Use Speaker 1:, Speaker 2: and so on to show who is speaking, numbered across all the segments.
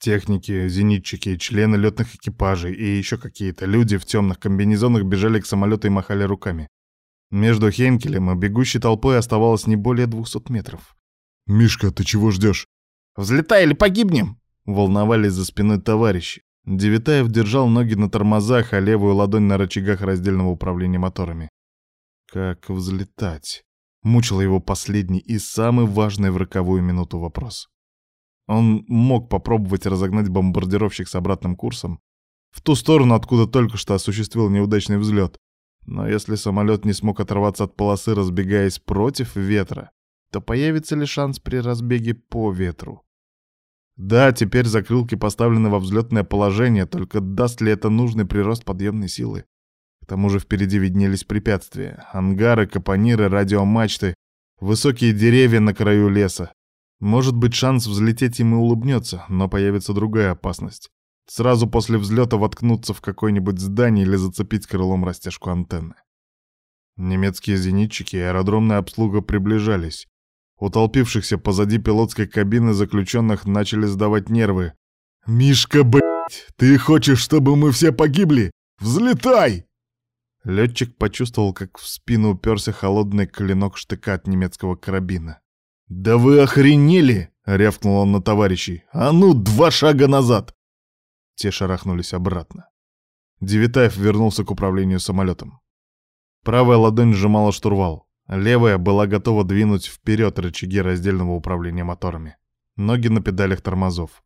Speaker 1: Техники, зенитчики, члены летных экипажей и еще какие-то люди в темных комбинезонах бежали к самолету и махали руками. Между Хенкелем и бегущей толпой оставалось не более двухсот метров. «Мишка, ты чего ждешь?»
Speaker 2: «Взлетай или погибнем!» — волновались за спиной товарищи.
Speaker 1: Девитаев держал ноги на тормозах, а левую ладонь на рычагах раздельного управления моторами. Как взлетать? Мучил его последний и самый важный в роковую минуту вопрос. Он мог попробовать разогнать бомбардировщик с обратным курсом в ту сторону, откуда только что осуществил неудачный взлет. Но если самолет не смог оторваться от полосы, разбегаясь против ветра, то появится ли шанс при разбеге по ветру? Да, теперь закрылки поставлены во взлетное положение, только даст ли это нужный прирост подъемной силы? К тому же впереди виднелись препятствия. Ангары, капониры, радиомачты, высокие деревья на краю леса. Может быть, шанс взлететь им и улыбнется, но появится другая опасность. Сразу после взлета воткнуться в какое-нибудь здание или зацепить крылом растяжку антенны. Немецкие зенитчики и аэродромная обслуга приближались. У толпившихся позади пилотской кабины заключенных начали сдавать нервы. «Мишка, блядь, ты хочешь, чтобы мы все погибли? Взлетай!» Летчик почувствовал, как в спину уперся холодный клинок штыка от немецкого карабина. «Да вы охренели!» — рявкнул он на товарищей. «А ну, два шага назад!» Те шарахнулись обратно. Девитаев вернулся к управлению самолетом. Правая ладонь сжимала штурвал. Левая была готова двинуть вперед рычаги раздельного управления моторами. Ноги на педалях тормозов.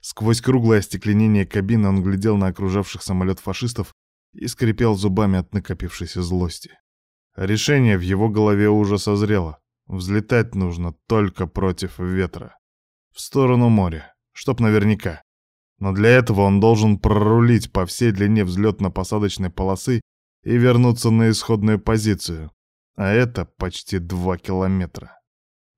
Speaker 1: Сквозь круглое остекленение кабины он глядел на окружавших самолет фашистов и скрипел зубами от накопившейся злости. Решение в его голове уже созрело. Взлетать нужно только против ветра. В сторону моря, чтоб наверняка. Но для этого он должен прорулить по всей длине взлетно-посадочной полосы и вернуться на исходную позицию, а это почти два километра.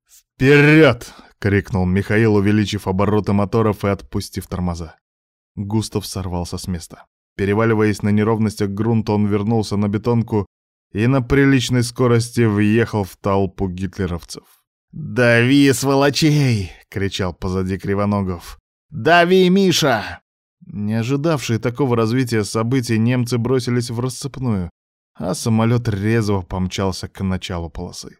Speaker 1: «Вперед!» — крикнул Михаил, увеличив обороты моторов и отпустив тормоза. Густав сорвался с места. Переваливаясь на неровностях грунта, он вернулся на бетонку и на приличной скорости въехал в толпу гитлеровцев.
Speaker 2: «Дави, сволочей!» — кричал позади Кривоногов. «Дави, Миша!»
Speaker 1: Не ожидавшие такого развития событий, немцы бросились в рассыпную, а самолет резво помчался к началу полосы.